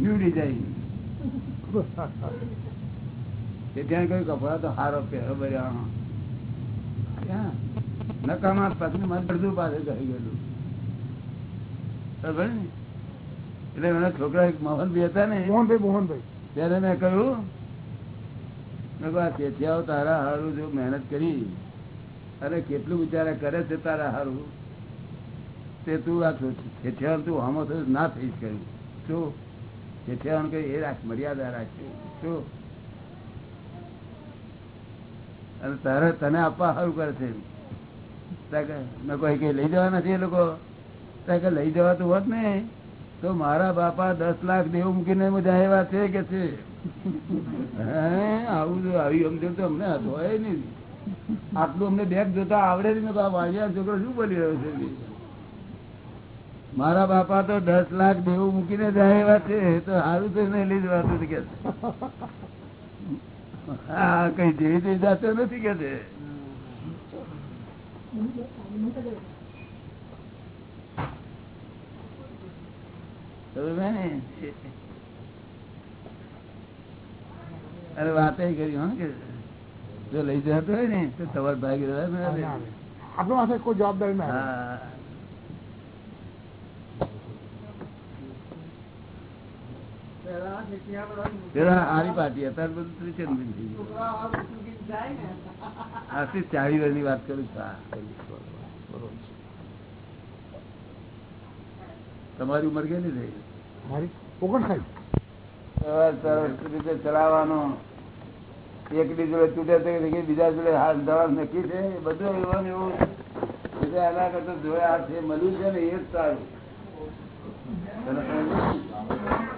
New design ત્યાં કયું કપડા તો હારો પહેરો બર્યા નકામા પત્ની મન પાસે કહી ગયેલું. બરાબર ને? એટલે એના છોકરા મોહનભાઈ હતા ને મોહનભાઈ મોહનભાઈ. ત્યારે મેં કહ્યું તારા હારું જો મહેનત કરી અને કેટલું બિચારા કરે છે તારા હારું? તે તું આ ચેઠિયાઓ તું થયું ના થઈશ કર્યું શું? તને આપવા સારું કરે છે લઈ જવા નથી એ લોકો. કે લઈ જવા તો હોત ને, તો મારા બાપા દસ લાખ દેવું મૂકીને મજા આવ્યા છે કે છે. આવું આવી સમજણ તો અમને હોય નહીં. આટલું અમને બેગ જોતા આવડે નહીં. બાપ વાણિયા છોકરો શું બોલી રહ્યો છે? મારા બાપા તો દસ લાખ દેવું મૂકીને જાય એવા છે તો સારું છે નહીં લઈ જવાતું કે હા કઈ જેવી તેવી જાતો નથી કે છે અરે વાત કરી હો કે જો લઈ જતો હોય ને તો તમારે ભાગી રહ્યા ને. આપણો પાસે કોઈ જવાબદારી ના હારી પાર્ટી અત્યારે બધું ત્રિચંદન થઈ ગયું. ચાવી વર્ષની વાત કરું? છું તમારી ઉંમર કેટલી થઈ? મારી ઓગણસાઠ. ચલાવવાનો. એક જોડે તૂટે બીજા જોડે હાથ દવા નક્કી છે? એ બધું એવું એવું. બધા એના કરતા જોડે હાથ છે મળ્યું છે ને એ જ સારું.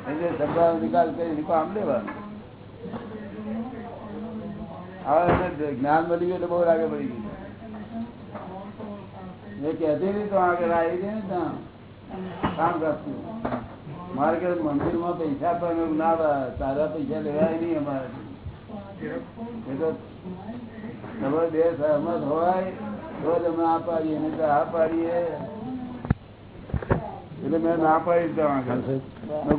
શબ્દનો નિકાલ કરી કામ લેવાનું. હવે જ્ઞાન મળી ગયું તો બહુ લાગે પડી ગયું. એ કહેતી નહીં તો આગળ આવી જાય ને ત્યાં. કામ કરશું મારે કે મંદિરમાં પૈસા પણ ના. તારા પૈસા લેવાય નહીં અમારે. એ તો તમે બે સહમત હોય, તો જ અમે આ પાડીએ, નહીં તો આ પાડીએ. એટલે મેં ના પાડી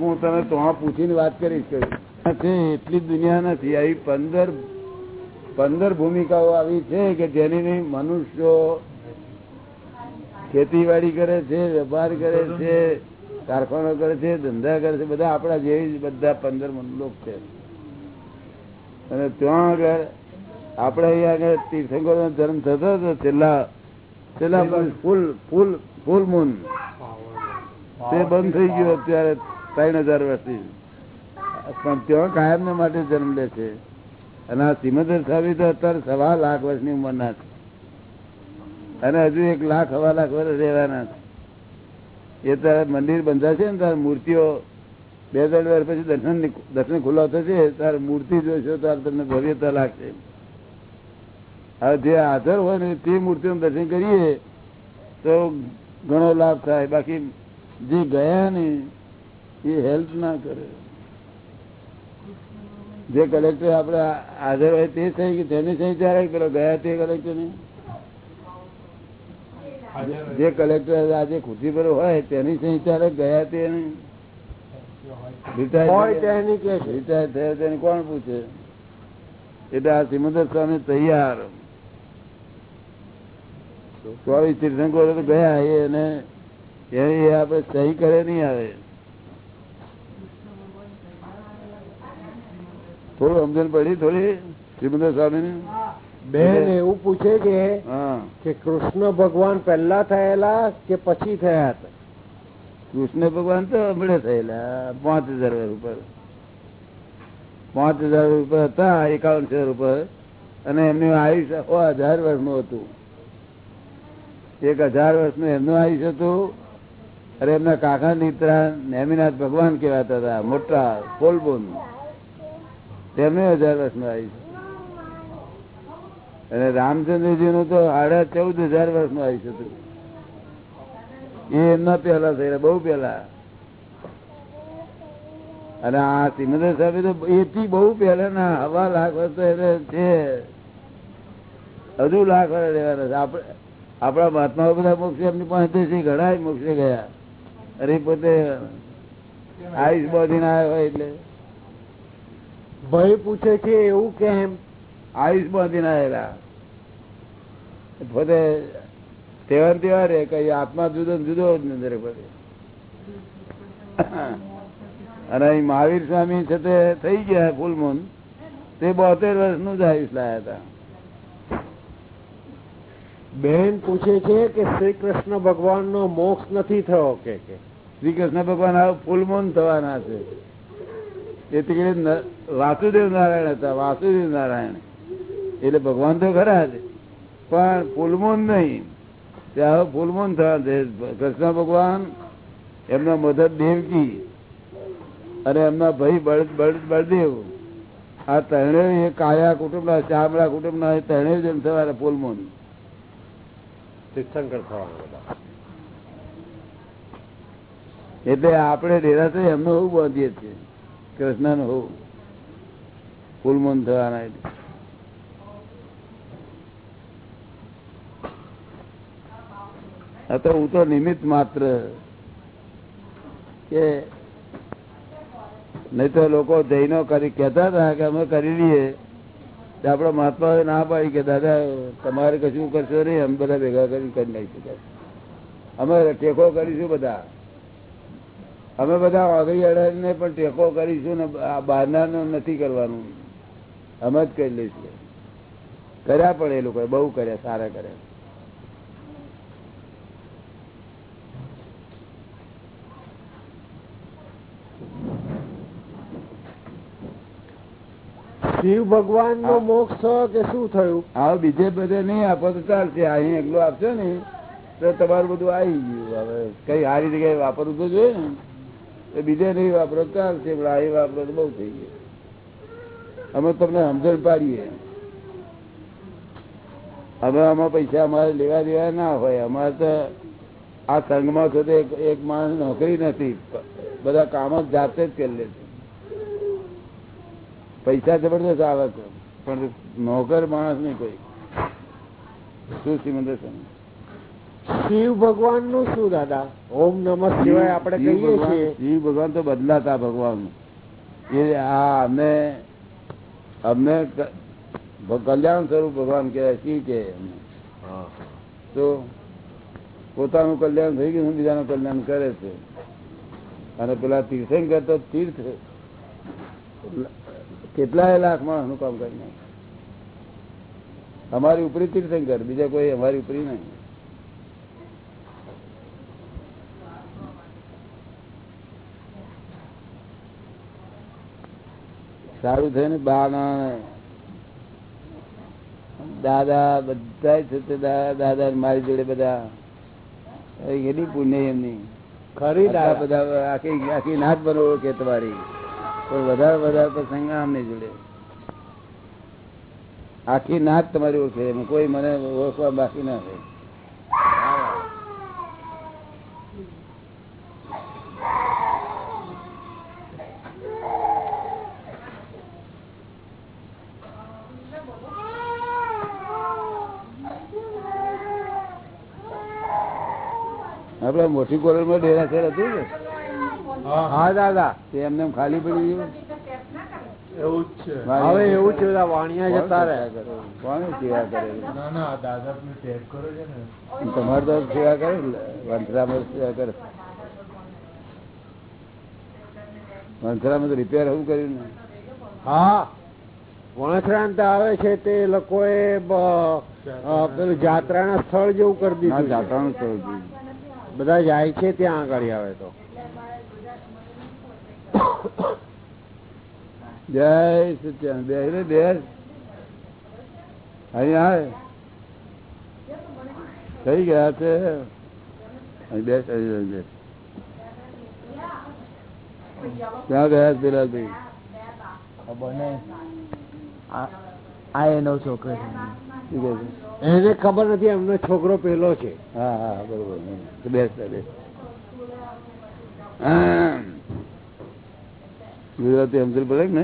હું તમે તો પૂછીને વાત કરીશ. એટલી દુનિયા નથી આવી પંદર પંદર ભૂમિકાઓ આવી છે કે જેની મનુષ્યો ખેતીવાડી કરે છે વેપાર કરે છે કારખાનો કરે છે ધંધા કરે છે બધા આપણા જેવી જ બધા પંદર લોક છે. અને ત્યાં આગળ આપણે અહીંયા આગળ તીર્થંકર જન્મ થતો હતો છેલ્લા છેલ્લા ફૂલ ફૂલ ફૂલ મૂન. તે બંધ થઈ ગયું અત્યારે ત્રણ હજાર વર્ષથી. પણ ત્યાં કાયમ માટે જન્મ લે છે. અને આ સિમંદર સ્વામી તો અત્યારે સવા લાખ વર્ષની ઉંમરના છે. અને હજુ એક લાખ, સવા લાખ વર્ષ રહેવાના છે. એ તારે મંદિર બંધાશે ને, તારે મૂર્તિઓ બે ત્રણ વાર પછી દર્શન દર્શન ખુલ્લા થશે, તારે મૂર્તિ જોશો તારે તમને ભવ્યતા લાગશે. હવે જે હાજર હોય ને તે મૂર્તિનું દર્શન કરીએ તો ઘણો લાભ થાય. બાકી જે ગયા ને એ હેલ્પ ના કરે. જે કલેક્ટર આપડે હાજર હોય તે સહી કે તેની સહી ત્યારે પેલો ગયા તે કલેક્ટર ને? જે કલેક્ટર આજે ખુરશી પર હોય તેની સહી ત્યારે ગયા તે. રિટાયર થયા. તેને કોણ પૂછે? એટલે આ સિમંદર સ્વામી તૈયાર. ચોવીસ તીર્થંકરો ગયા એને એ આપડે સહી કરે નહીં આવે. થોડું સમજણ પડી થોડી શ્રીમંદર સ્વામી બેન એવું પૂછે કે કે કૃષ્ણ ભગવાન પહેલા થયેલા કે પછી થયા હતા? કૃષ્ણ ભગવાન તો હમણાં થયેલા પાંચ હજાર ઉપર. પાંચ હજાર વર્ષ ઉપર હતા એકાવન હજાર ઉપર. અને એમનું આયુષ્ય સો હજાર વર્ષનું હતું. એક હજાર વર્ષનું એમનું આયુષ્ય હતું અને એમના કાકા નીતરા, નેમિનાથ ભગવાન કેવાતા હતા, મોટા પોલબોન તેમને હજાર વર્ષનું આયુષ્ય અને રામચંદ્રજી નું તો સાડા ચૌદ હજાર વર્ષનું આયુષ્ય હતું. એ એમના પહેલા થયેલા, બહુ પહેલા. અને આ સિમંદર સાહેબ તો એથી બહુ પહેલા ના હવા લાખ વર્ષ તો એને છે. હજુ લાખ વર્ષ રહેવાના છે. આપણે આપણા મહાત્મા બધા મોક્ષ એમની પાસે ઘણા મોક્ષે ગયા. અરે પોતે આયુષ બાંધીને આવ્યો હોય એટલે. ભય પૂછે છે એવું કેમ આયુષ બાંધીને આવેલા પોતે તહેવાર તહેવાર એ કઈ આત્મા જુદો જુદો જ નજરે પડે. અને મહાવીર સ્વામી છે તે થઈ ગયા ફૂલ મૂન તે બોતેર વર્ષનું જ આયુષ લાયા હતા. બેન પૂછે છે કે શ્રી કૃષ્ણ ભગવાન નો મોક્ષ નથી થયો કે શ્રી કૃષ્ણ ભગવાન હવે ફૂલ મૂન થવાના છે. તીકડે વાસુદેવ નારાયણ હતા, વાસુદેવ નારાયણ. એટલે ભગવાન તો ખરા છે પણ ફૂલમોન નહીં. ત્યાં હવે ફૂલમૂન થવા છે. કૃષ્ણ ભગવાન, એમના મધર દેવકી, અને એમના ભાઈ બળ બળ, બળદેવ. આ ત્રણેય કાયા કુટુંબના, ચામડા કુટુંબના ત્રણેય ત્રણે જણ થવાના ફૂલમૂન. તીર્થંકર થવાના બધા એટલે આપણે ડેરા એમનું હું બાંધીએ છીએ કૃષ્ણનું હું ફૂલમૂન થવાના એટલે. તો હું તો નિમિત્ત માત્ર કે નહીં તો લોકો જૈનો કરી કેતા હતા કે અમે કરી લઈએ. તો આપડે મહાત્મા ના પાડી કે, દાદા, તમારે કશું કરશો નહીં, અમે બધા ભેગા કરી કરી નાખીશું અમે ટેકો કરીશું બધા. અમે બધા વાઘરી અડાને પણ ટેકો કરીશું ને બહારના નથી કરવાનું. અમે જ કરી લઈશું. કર્યા પણ એ લોકો બહુ કર્યા, સારા કર્યા. શિવ ભગવાન નો મોક્ષ કે શું થયું? હવે બીજે બધે નહીં આપો તો ચાલશે. અહીં એકલું આપશો ને તો તમારું બધું આવી ગયું. હવે કઈ સારી જગ્યાએ વાપરવું તો જોઈએ ને. તો બીજે નહીં વાપરો ચાલશે પણ અહીં વાપરો તો બહુ થઈ ગયું. અમે તમને સમજણ પાડીએ. હવે આમાં પૈસા અમારે લેવા દેવા ના હોય. અમારે તો આ સંઘમાં છો તો એક- એક માણસ નોકરી નથી. બધા કામ જ જાતે જ કરી લે છે. પૈસા જબરદસ્ત આવે છે. પણ નોકર માણસ નહીં કોઈ. શું શ્રીમંદર શિવ ભગવાનનું શું દાદા? ઓમ નમ શિવાય આપણે કહીએ છીએ. શિવ ભગવાન તો બદલાતા ભગવાન એ આ અમે અમને કલ્યાણ સ્વરૂપ ભગવાન કહેવાય શિવ કે તો પોતાનું કલ્યાણ થઈ ગયું બીજાનું કલ્યાણ કરે છે. અને પેલા તીર્થંકર તો તીર્થ કેટલાય લાખ માણસનું કામ કરી નાખે. અમારી ઉપરી તીર્થંકર બીજા કોઈ અમારી ઉપરી નહીં. સારું થયું ને બાના દાદા બધા છે દાદા મારી જોડે બધા. એની પુણ્ય એમની. ખરી બધા આખી આખી નાથ બનો કે તમારી. પણ વધારે વધારે પ્રસંગ આમની જોડે. આખી નાક તમારી ઓળખે એમાં કોઈ મને ઓળખવા બાકી ના થાય આપડે મોટી કોલરમાં ડેરા ડેરાસર હતું ને હા. દાદા. તે એમને ખાલી પડી ગયું. એવું જ છે. હવે એવું છે વાણિયા જતા રહે. કોને સેવા કરે? ના ના દાદા ટેપ કરો છો ને. તમારે તો સેવા કરે? ને સેવા કરે. વંથરામાં તો રિપેર એવું કર્યું ને? હા. વણસરાંત આવે છે તે લોકોએ પેલું જાત્રાના સ્થળ જેવું કરી દીધું જાત્રા નું સ્થળ. બધા જાય છે ત્યાં આગળ આવે તો. જય સત્યાન બે રે બે અહીં આવે. થઈ ગયા છે. બેસ ક્યાં ગયા પેલા ભાઈ આ એનો છોકરો છે. એને ખબર નથી એમનો છોકરો પેલો છે. હા હા બરોબર. બેસતા બેસ. ગુજરાતી સમજણ પડે ને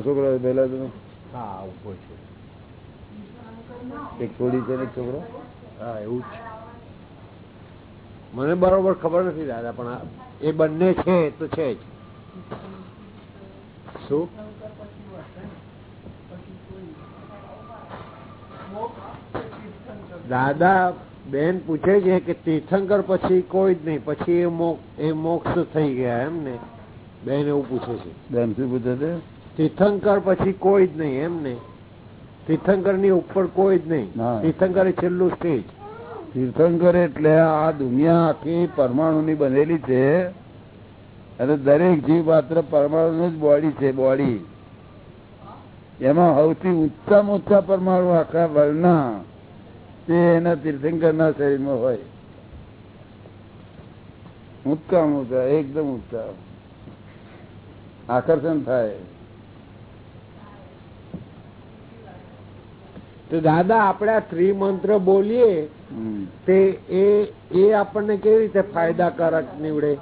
છોકરો પેલા તો. હા ઊભો છે. એક છોડી છે ને છોકરો? હા એવું જ. મને બરોબર ખબર નથી દાદા પણ એ બંને છે તો છે જ. શું? દાદા બેન પૂછે છે કે તીર્થંકર પછી કોઈ જ નહીં પછી એ મોક્ષ થઈ ગયા એમ ને? બેન એવું પૂછે છે. બેન શું પૂછે છે? તીર્થંકર પછી કોઈ જ નહીં એમ ને? તીર્થંકરની ઉપર કોઈ જ નહીં. તીર્થંકર એ છેલ્લું સ્ટેજ. તીર્થંકર એટલે આ દુનિયા આખી પરમાણુ ની બનેલી છે. અને દરેક જીવ માત્ર પરમાણુ નું જ બોડી છે બોડી. એમાં સૌથી ઊંચામાં ઊંચા પરમાણુ આખા વર્ણના. તે એના તીર્થંકર ના શરીરમાં હોય. ઊંચામાં ઊંચા એકદમ ઊંચા આકર્ષણ થાય. તો દાદા આપણે આ ત્રિમંત્ર બોલીએ તે એ એ આપણને કેવી રીતે ફાયદાકારક નીવડે?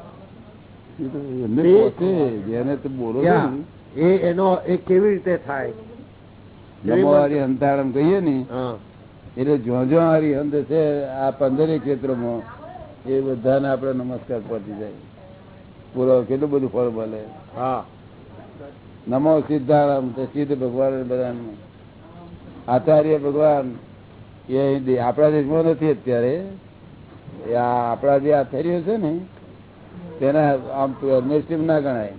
એનો એ કેવી રીતે થાય? અંતાળમ કહીએ ને એટલે જો જો હરિહંત છે આ પંદરે ક્ષેત્રોમાં એ બધાને આપણે નમસ્કાર પહોંચી જાય. પૂરો કેટલું બધું ફળ મળે. હા. નમો સિદ્ધારામ તો સિદ્ધ ભગવાન બધાનું. આચાર્ય ભગવાન એ આપણા દેશમાં નથી અત્યારે. એ આપણા જે આચાર્યો છે ને તેના આમ પરમેશ્રી ના ગણાય.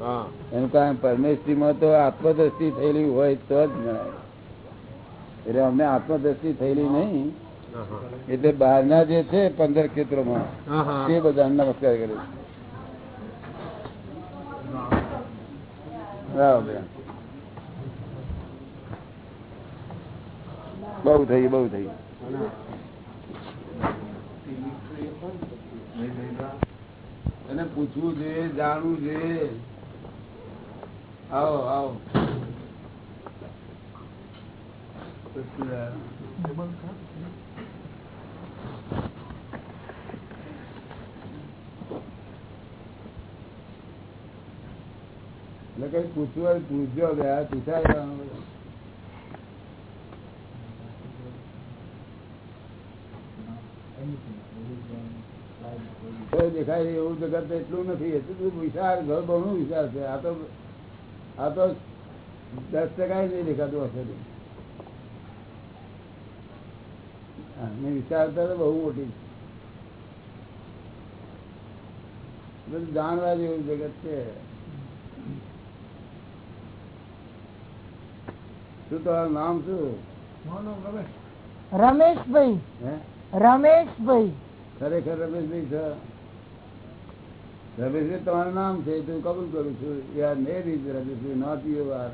હા. એનું કારણ પરમેશ્રીમાં તો આત્મદ્રષ્ટિ થયેલી હોય તો જ ગણાય. એટલે અમને આત્મદ્રષ્ટિ થયેલી નહીં. એટલે બહારના જે છે પંદર ક્ષેત્રોમાં તે બધા નમસ્કાર કરે છે બહુ થઈ બહુ થઈ એને પૂછવું જોઈએ જાણવું જોઈએ આવો આવો. એટલે કઈ પૂછવું પૂછજો બે પૂછાય દેખાય એવું જગત એટલું નથી. એટલું વિશાળ ઘર બહુ વિશાળ છે. આ તો આ તો દસ ટકા નહીં દેખાતું હશે. આની વિશાળતા તો બહુ મોટી. બધું જાણવા જેવું જગત છે. શું તમારું નામ શું? રમેશભાઈ. રમેશભાઈ. ખરેખર રમેશભાઈ છે? રમેશભાઈ તમારું નામ છે તો હું કબૂલ કરું છું. યાર મેં રીત રમેશભાઈ નોટ યુ આર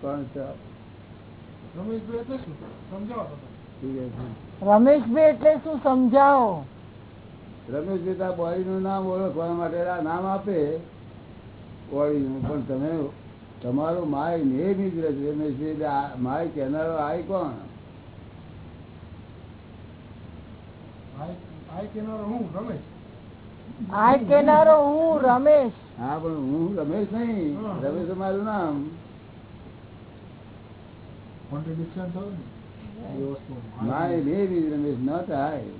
કોણ છો છે. રમેશભાઈ એટલે શું? સમજાવો રમેશભાઈ તારા બોડી નું નામ ઓળખવા માટે નામ આપે. બોડી નું પણ તમે તમારું માય ને જ છે રમેશભાઈ માય કહેનારો આય કોણ? આ કેનારો હું રમેશ? હા પણ હું રમેશ નહીં. રમેશ તો મારું નામ. My name is Ramesh not I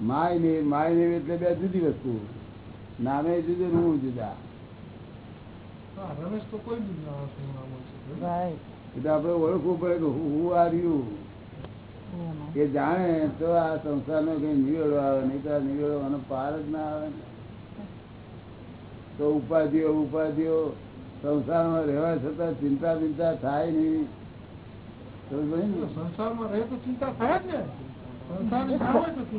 my name my name એટલે બે જુદી વસ્તુ. નામે જુદું ને હું જુદા એટલે આપણે ઓળખવું પડે કે હું આર યુ એ જાણે તો આ સંસારનો કઈ નિવેડો આવે નહીં તો આ નિવેડવાનો પાર જ ના આવે ને. તો ઉપાધિઓ ઉપાધિઓ. સંસારમાં રહેવા છતાં ચિંતા બિંતા થાય નહીં. સમજ પડી ને?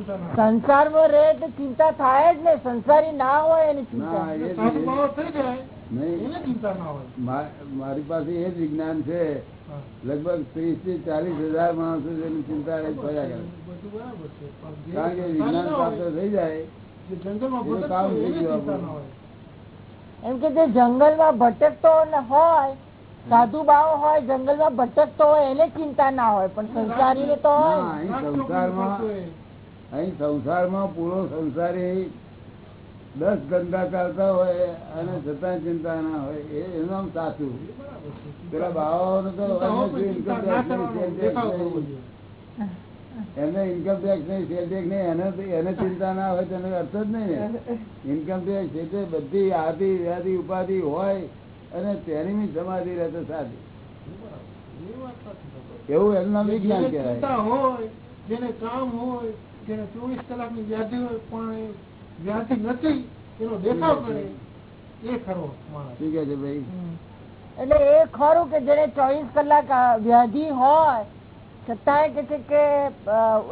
સંસારમાં રહે તો ચિંતા થાય જ ને. સંસારી ના હોય એની ચિંતા. એ જ- નહીં. મા- મારી પાસે એ જ વિજ્ઞાન છે. લગભગ ત્રીસથી ચાલીસ હજાર માણસો જેની ચિંતા રહી ફર્યા કરે. કારણ કે વિજ્ઞાન પ્રાપ્ત થઈ જાય એનું કામ થઈ ગયું. એમ કે જે જંગલમાં ભટકતો હોય સાધુ બાવો હોય જંગલમાં ભટકતો હોય એને ચિંતા ના હોય પણ સંસારી તો હોય. અહીં સંસારમાં અહીં સંસારમાં પૂરો સંસારી દસ ધંધા કરતા હોય અને છતાં ચિંતા ના હોય એ એનું નામ સાચું. પેલા બાવાઓનું તો એમને ઇન્કમ ટેક્સ નહીં સેલ ટેક્સ નહીં એને એને ચિંતા ના હોય તેનો અર્થ જ નહીં ને. ઇન્કમ ટેક્સ એટલે બધી આદિ વ્યાધિ ઉપાધિ હોય અને તેની બી સમાધિ રહેતો સાધી એવું એનું નામ વિજ્ઞાન કહેવાય. હોય જેને કામ હોય જેને ચોવીસ કલાકની વ્યાધિ હોય પણ વ્યાધિ નથી એનો દેખાવ કરે એ ખરો માણસ. શું કે છે ભાઈ? એટલે એ ખરું કે જેને ચોવીસ કલાક વ્યાધિ હોય છતાંય કે છે કે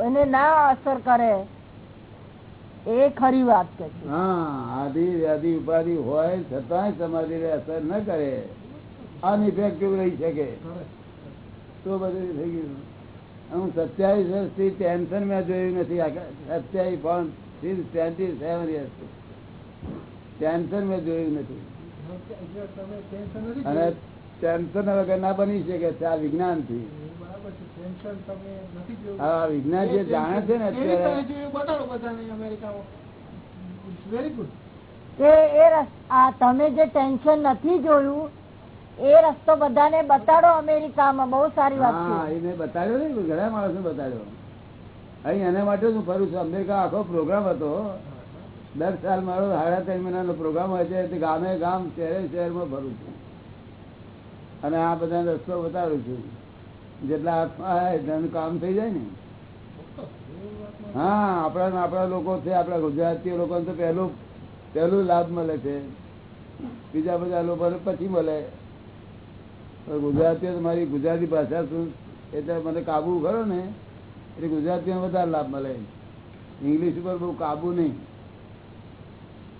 એને ના અસર કરે એ ખરી વાત કે છે. હા આધિ વ્યાધિ ઉપાધિ હોય છતાંય સમાધિ ને અસર ન કરે. અનઇફેક્ટિવ રહી શકે? તો બધું થઈ ગયું. હું સત્યાવીસ વર્ષથી ટેન્શન મેં જોયું નથી. સત્યાવીસ પણ ટ્વેન્ટી સેવન યર્સ ટેન્શન મેં જોયું નથી. અને ટેન્શન વગર ના બની શકે આ વિજ્ઞાન વિજ્ઞાન જે જાણે છે ને અત્યારે બધાને તમે જે ટેન્શન નથી જોયું એ રસ્તો બધાને બતાડો અમેરિકામાં. બહુ સારી વાત હા છે એ મેં બતાડ્યો ને ઘણા માણસો બતાડ્યો. અહીં એના માટે હું ફરું છું. અમેરિકા આખો પ્રોગ્રામ હતો. દર સાલ મારો સાડા ત્રણ મહિનાનો પ્રોગ્રામ હોય છે. ગામે ગામ શહેરે શહેરમાં ફરું છું. અને આ બધા રસ્તો બતાડું છું. જેટલા હાથમાં આવે કામ થઈ જાય ને. હા આપડા આપણા લોકો છે, આપણા ગુજરાતીઓ લોકોને તો પહેલું પહેલું લાભ મળે છે. બીજા બધા લોકોને પછી મળે. ગુજરાતી ગુજરાતીઓ મારી ગુજરાતી ભાષા શું? એટલે મને કાબુ ખરો ને? એટલે ગુજરાતીઓ વધારે લાભ મળે. ઇંગ્લિશ ઉપર બહુ કાબુ નહીં.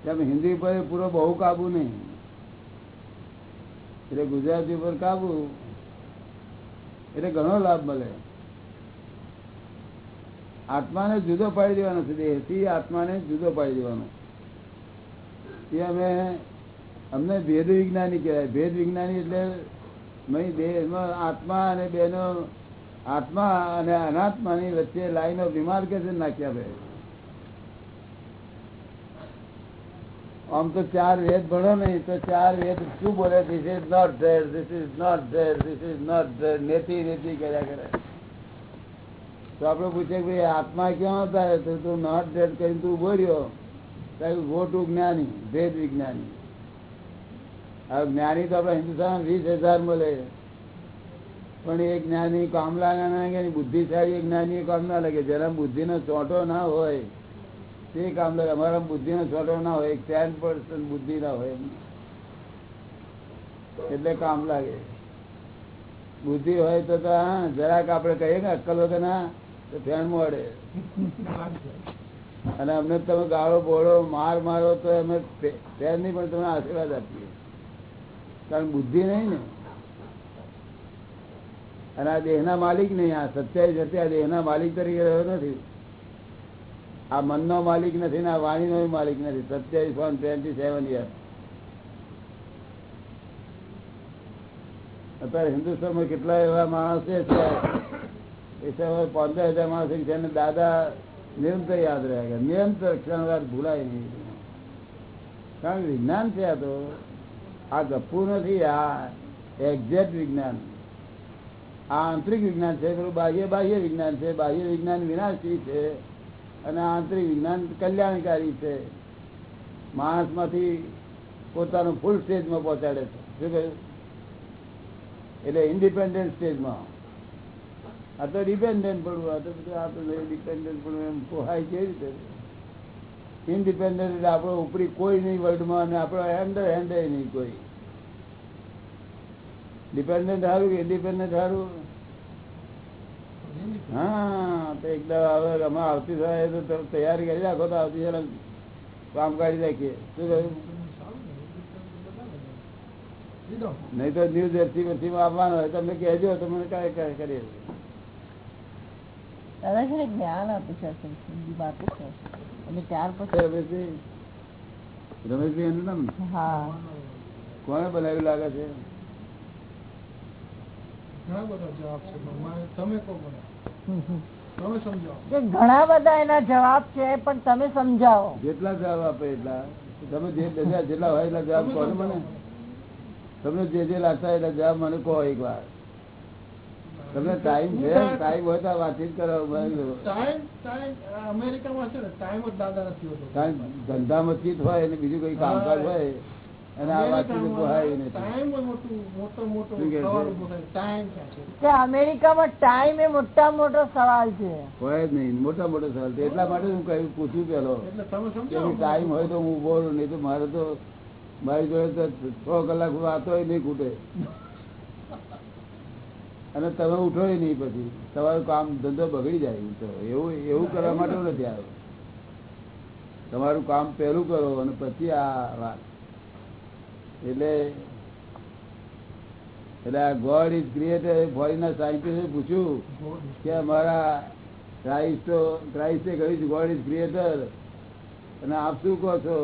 તેમ હિન્દી ઉપર પૂરો બહુ કાબુ નહીં. એટલે ગુજરાતી ઉપર કાબુ. એટલે ઘણો લાભ મળે. આત્માને જુદો પાડી દેવાનો છે, દેહથી આત્માને જુદો પાડી દેવાનો. એ અમે, અમને ભેદ વિજ્ઞાની કહેવાય. ભેદ વિજ્ઞાની એટલે મય દેહમાં આત્મા અને બેનો, આત્મા અને અનાત્માની વચ્ચે લાઈનો બીમાર કે નાખ્યા ભાઈ આમ તો ચાર વેદ ભણો નહીં તો ચાર વેદ શું બોલે? This is not there this is not there this is not there નેતી નેતી કર્યા કરે. તો આપણે પૂછે ભાઈ, આત્મા ક્યાં હતા? તો તું નોટ ધેર કરીને તું ઊભો રહ્યો. તો ગોટું જ્ઞાની, ભેદ વિજ્ઞાની. હવે જ્ઞાની તો આપણા હિન્દુસ્તાન વીસ હજાર મળે. પણ એ જ્ઞાની કામલા ના લાગે બુદ્ધિશાળી જ્ઞાની કામ ના લાગે. જેના બુદ્ધિનો ચોંટો ના હોય તે કામ લે અમારા બુદ્ધિનો ચોંટો ના હોય ટેન પર્સન્ટ બુદ્ધિ ના હોય એટલે કામ લાગે. બુદ્ધિ હોય તો જરાક આપણે કહીએ ને અક્કલ વગર ના, તો ફેણ મળે અને અમને તમે ગાળો બોળો માર મારો તો અમે ફેર નહીં પણ તમને આશીર્વાદ આપીએ. કારણ બુદ્ધિ નહીં ને. અને આ દેહના માલિક નહીં, આ સત્યાવીસ અત્યારે દેહના માલિક તરીકે રહ્યો નથી. આ મનનો માલિક નથી ને આ વાણીનો માલિક નથી. સત્યાવીસ વન ટ્વેન્ટી સેવન યર અત્યારે હિન્દુસ્તાનમાં કેટલા એવા માણસો છે પંદર હજાર માણસ જેને દાદા નિરંતર યાદ રહ્યા કે નિરંતર ક્ષણવાર ભૂલાય નહીં. કારણ કે વિજ્ઞાન છે આ તો. આ ગપ્પુ નથી, આ એક્ઝેક્ટ વિજ્ઞાન. આ આંતરિક વિજ્ઞાન છે, પેલું બાહ્ય બાહ્ય વિજ્ઞાન છે. બાહ્ય વિજ્ઞાન વિનાશી છે. અને આંતરિક વિજ્ઞાન કલ્યાણકારી છે. માણસમાંથી પોતાનું ફૂલ સ્ટેજમાં પહોંચાડે છે. શું કહ્યું? એટલે ઇન્ડિપેન્ડન્ટ સ્ટેજમાં આ તો ડિપેન્ડન્ટ પડવું આ તો બધું આપણે ડિપેન્ડન્ટ પડવું એમ પોહાય કેવી રીતે? ઇન્ડિપેન્ડન્ટ એટલે આપણો ઉપરી કોઈ નહીં વર્લ્ડમાં અને આપણો હેન્ડર હેન્ડે નહીં કોઈ. ડિપેન્ડન્ટ સારું કે ઇન્ડિપેન્ડન્ટ સારું? હા તો એકદમ હવે અમે આવતી થાય તો તૈયારી કરી રાખો તો આવતી સાલ કામ કાઢી રાખીએ શું કહ્યું? નહીં તો ન્યૂ જર્સી વર્સીમાં આવવાનો હોય તમે કહેજો તો મને કાંઈ કરીએ. જ્ઞાન આપી છે બીજી છે. અને ત્યાર પછી રમેશભાઈ રમેશભાઈ એનું નામ? હા. કોણે બનાવ્યું લાગે છે? ઘણા બધા જવાબ છે તમે કહો મને ઘણા બધા એના જવાબ છે પણ તમે સમજાવો. જેટલા જવાબ આપે એટલા. તમે જે જેટલા હોય એટલા જવાબ કહો મને તમને જે જે લાગતા એટલા જવાબ મને કહો એક વાર. તમને ટાઈમ છે ટાઈમ હોય તો વાતચીત કરો. ટાઈમ ટાઈમ અમેરિકામાં છે ને ટાઈમ જ દાદા નથી હોતો. ધંધામાં ચીત હોય અને બીજું કઈ કામકાજ હોય અમેરિકામાં ટાઈમ એ મોટા મોટો સવાલ છે. હોય જ નહીં મોટા મોટા સવાલ છે. એટલા માટે હું કહ્યું પૂછ્યું પેલો. એટલે તમે કે સમજાવો ટાઈમ હોય તો હું બોલું નહીં તો મારે તો મારી જોડે તો છ કલાક વાતો નહીં ખૂટે. અને તમે ઉઠો નહીં પછી. તમારું કામ ધંધો બગડી જાય તો એવું એવું કરવા માટે નથી આવ્યો. તમારું કામ પહેલું કરો અને પછી આ વાત. એટલે એટલે આ ગોડ ઇઝ ક્રિએટેડ ફોરીના સાયન્ટિસ્ટે પૂછ્યું કે અમારા ક્રાઇસ્ટો ક્રાઇસ્ટે કહ્યું છે ગોડ ઇઝ ક્રિએટર અને આપ શું કહો છો?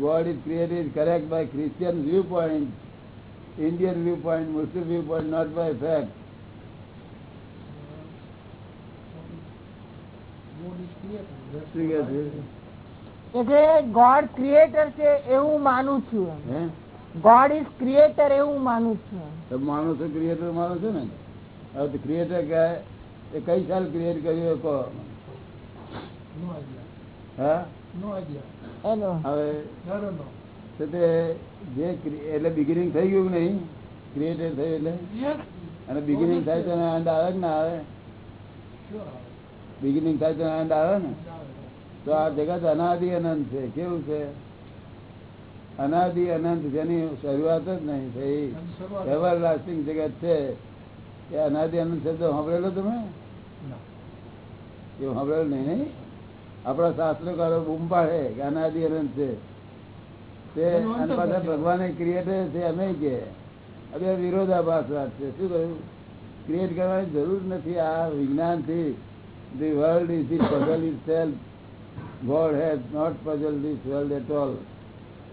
God is created correct by Christian view point Indian view point Muslim view point not by fact શું કહે છે? કે જે ગોડ ક્રિએટર છે એવું માનું છું ગોડ ઇઝ ક્રિએટર એવું માનું છું માનો છો ક્રિએટર માનો છો ને. હવે ક્રિએટર કહે એ કઈ સાલ ક્રિએટ કર્યું કહો. હવે એટલે બિગિનિંગ થઈ ગયું નહીં? ક્રિએટર થયું એટલે? અને બિગિનિંગ થાય તો એનો અંત આવે ને આવે. બિગિનિંગ થાય તો એનો અંત આવે ને? તો આ જગત અનાદિ અનંત છે. કેવું છે? અનાદિ અનંત જેની શરૂઆત જ નહીં થઈ. એવર લાસ્ટિંગ જગત છે. એ અનાદિ અનંત શબ્દ સાંભળેલો તમે? એ સાંભળેલો નહીં નહીં? આપણા શાસ્ત્રકારો બૂમ પાડે કે અનાદિ અનંત છે. તે અને પાછા. ભગવાને ક્રિએટર છે અમે કે. હવે વિરોધાભાસ વાત છે. શું કહ્યું? ક્રિએટ કરવાની જરૂર નથી. આ વિજ્ઞાનથી the world is is self God has not puzzle this world at all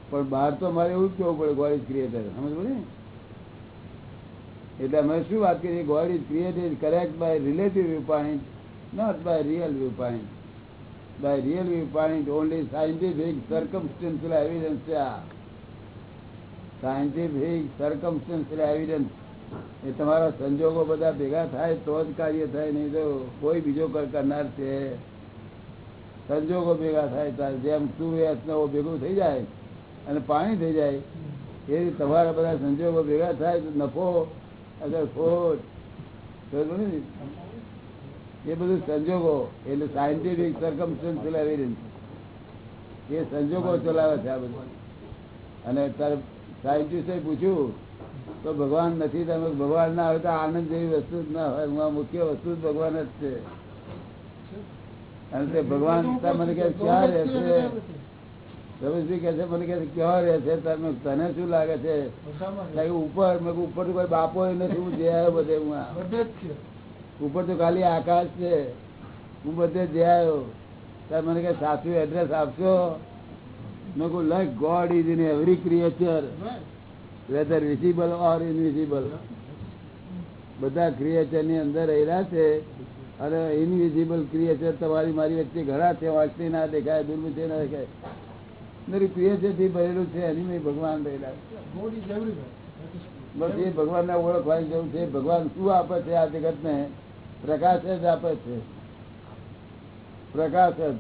પણ બહાર તો મારે એવું જ કહેવું પડે ગોડ ઇઝ ક્રિએટર સમજ ને? એટલે અમે શું વાત કરીએ God is created correct by relative view point not by real view point by real view point only scientific circumstantial evidence છે આ સાયન્ટિફિક સર્કમસ્ટન્શિયલ એવિડન્સ એ તમારા સંજોગો બધા ભેગા થાય તો જ કાર્ય થાય, નહીં તો કોઈ બીજો કરનાર છે. સંજોગો ભેગા થાય ત્યારે જેમ સૂર્ય ભેગું થઈ જાય અને પાણી થઈ જાય, એ તમારા બધા સંજોગો ભેગા થાય તો નફો ખોટ એ બધું સંજોગો, એટલે સાયન્ટિફિક સર્કમસ્ટન્શિયલ ચલાવી એ સંજોગો ચલાવે છે આ બધું. અને તારે સાયન્ટિસ્ટે પૂછ્યું, તો ભગવાન નથી, તમે ભગવાન ના હોય તો આનંદ જેવી વસ્તુ જ ના હોય મુખ્ય વસ્તુ જ ભગવાન જ છે. અને તે ભગવાન મને કે ક્યાં રહે છે રમેશભાઈ કહે છે મને કે ક્યાં રહે છે તમે તને શું લાગે છે? ઉપર મેં ઉપર તો કોઈ બાપો નથી હું જે આવ્યો બધે હું. ઉપર તો ખાલી આકાશ છે હું બધે જે આવ્યો. ત્યારે મને કે સાચું એડ્રેસ આપશો? મેં કહું like God is in every creature. Whether visible or invisible બધા ક્રિએચરની અંદર રહેલા છે. અને ઇનવિઝિબલ ક્રિએચર તમારી મારી વચ્ચે ઘણા છે વાંચતી ના દેખાય દુર્બુદ્ધિ ના દેખાય. મારી ક્રિએચરથી ભરેલું છે એની મેં ભગવાન રહેલા. બસ એ ભગવાન ને ઓળખવાની જરૂર છે. ભગવાન શું આપે છે આ જગત ને પ્રકાશ જ આપે છે. પ્રકાશ જ.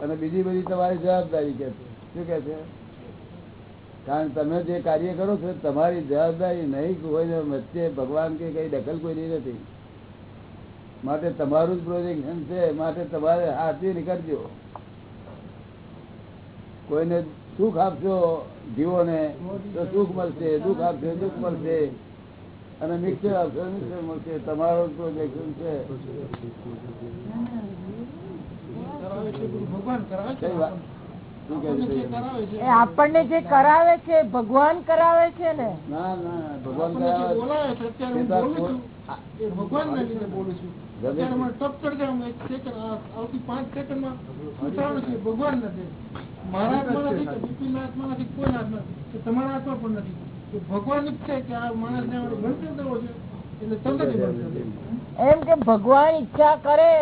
અને બીજી બધી તમારી જવાબદારી કે છે. શું કે છે? કારણ તમે જે કાર્ય કરો છો તમારી જવાબદારી નહીં કોઈને વચ્ચે ભગવાન કે કઈ દખલ કોઈની નથી માટે તમારું જ પ્રોજેક્શન છે માટે તમારે હાથી નીકળજો કોઈને સુખ આપશો જીવોને તો સુખ મળશે દુઃખ આપશો દુઃખ મળશે. અને મિક્સર આપશો મિક્સર મળશે. તમારો પ્રોજેક્શન છે. ભગવાન આપણને જે છે? કરાવે છે આપણને જે કરાવે છે ભગવાન કરાવે છે ને. ના ના ભગવાન કરાવે બોલાવે છે અત્યારે હું બોલું છું. ભગવાન નથી. મારા હાથમાં નથી કે હાથમાં નથી હાથમાં કે તમારા હાથમાં પણ નથી. ભગવાન કે આ ગણતરી કરવો છે. એમ કે ભગવાન ઈચ્છા કરે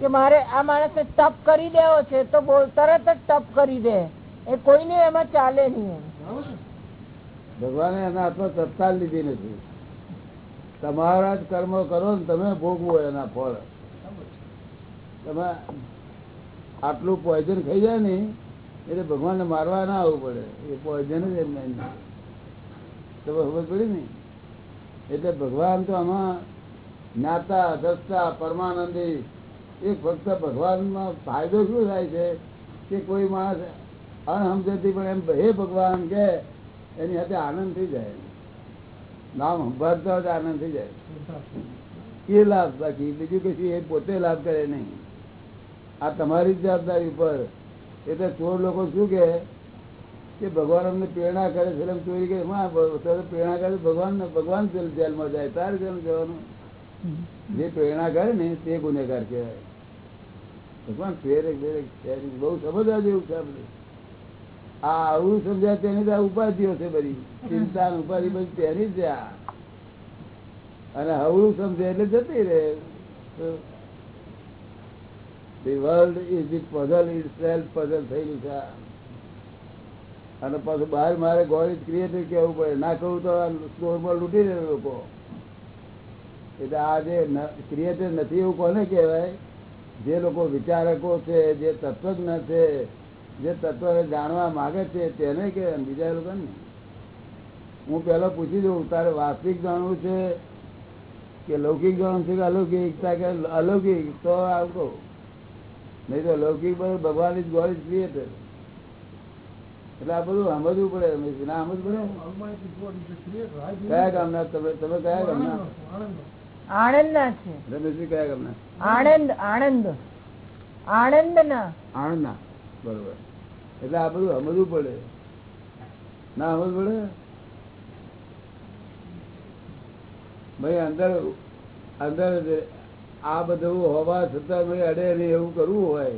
કે મારે આ માણસે તપ કરી દેવો છે તો બોલ તરત જ તપ કરી દે. એ કોઈને એમાં ચાલે નહીં ભગવાને એના હાથમાં સત્તા લીધી નથી. તમારા જ કર્મો કરો ને તમે ભોગવો એના ફળ. તમે આટલું પોઈઝન ખાઈ જાય ને, એટલે ભગવાનને મારવા ના આવવું પડે. એ પોઈઝન જ એમને તમે ખબર પડી ને? એટલે ભગવાન તો આમાં જ્ઞાતા અધસ્તા પરમાનંદી, એ ફક્ત ભગવાનમાં ફાયદો શું થાય છે? કે કોઈ માણસ અણહમજતી પણ એમ હે ભગવાન, કે એની સાથે આનંદ થઈ જાય. નામ સંભાળતો જ આનંદ થઈ જાય. એ લાભ બાકી. બીજું કશું એ પોતે લાભ કરે નહીં. આ તમારી જવાબદારી ઉપર. એટલે ચોર લોકો શું કે કે ભગવાન અમને પ્રેરણા કરે છે, એમ ચોરી કરી. હા પ્રેરણા કરે ભગવાન ભગવાન જેલ- જેલમાં જાય, તારે જેલ જવાનું. જે પ્રેરણા કરે ને, તે ગુનેગાર કહેવાય. ભગવાન પ્રેરક પ્રેરક બહુ સમજવા જેવું છે આપણે આ આવું સમજાય તેની આ ઉપાધિઓ છે બધી. ચિંતા ઉપાધિ બધી તેની જ અને હવળું સમજે એટલે જતી રહે. The world is it puzzle is self puzzle થયેલું છે અને પાછું બહાર મારે ગોડ ઇઝ ક્રિએટિવ કહેવું પડે. ના કહું તો સ્ટોરમાં લૂંટી રહે લોકો. એટલે આ જે ક્રિએટર નથી એવું કોને કહેવાય? જે લોકો વિચારકો છે જે તત્વજ્ઞ છે જે તત્વ જાણવા માંગે છે તેને કે બીજા લોકો હું પેલો પૂછી દઉં તારે વાસ્તવિક જાણવું છે કે લૌકિક જાણવું છે કે અલૌકિક? કે અલૌકિક. તો આવું કહું. નહીં તો લૌકિક બધું ભગવાન જ ઇઝ ક્રિએટર એટલે આ બધું સમજવું પડે. ના સમજ પડે? કયા ગામના? તમે તમે કયા ગામના? આણંદ. ના છે. રમેશભાઈ કયા ગામના? આણંદ આણંદ. આણંદ ના આણંદના. બરોબર. એટલે આ બધું સમજવું પડે. ના સમજ પડે? ભાઈ, અંદર અંદર આ બધું હોવા છતાં ભાઈ અડે નહીં એવું કરવું હોય,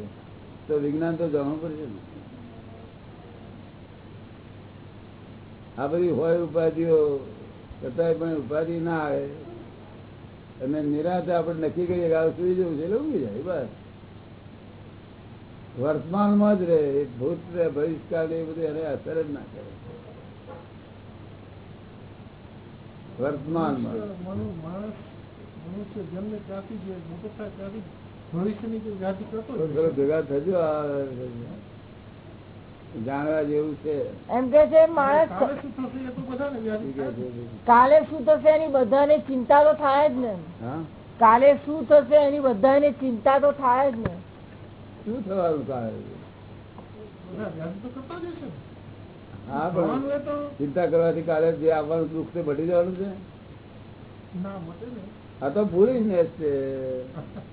તો વિજ્ઞાન તો જાણવું પડશે ને. આ બધી હોય ઉપાધિઓ, છતાંય પણ ઉપાધિ ના આવે. અને નિરાશ આપણે નક્કી કરીએ કે આ સુઈ જવું છે, એટલે ઊંઘી જાય, બસ. વર્તમાનમાં જ રહે ભૂત રહે ભવિષ્યકાળ એ બધું એને અસર જ ના કરે. વર્તમાનમાં. જાણવા જેવું છે. એમ કે છે માણસ કાલે શું થશે એ તો બધાને યાદી શું કે થાય. છે? કાલે શું થશે એની બધાને ચિંતા તો થાય જ ને. હા? કાલે શું થશે એની બધાને ચિંતા તો થાય જ ને. શું થવાનું બધા ને. હા પણ ચિંતા કરવાથી કાલે જે આવવાનું દુઃખ તે બળી જવાનું છે? આ તો ભૂલી છે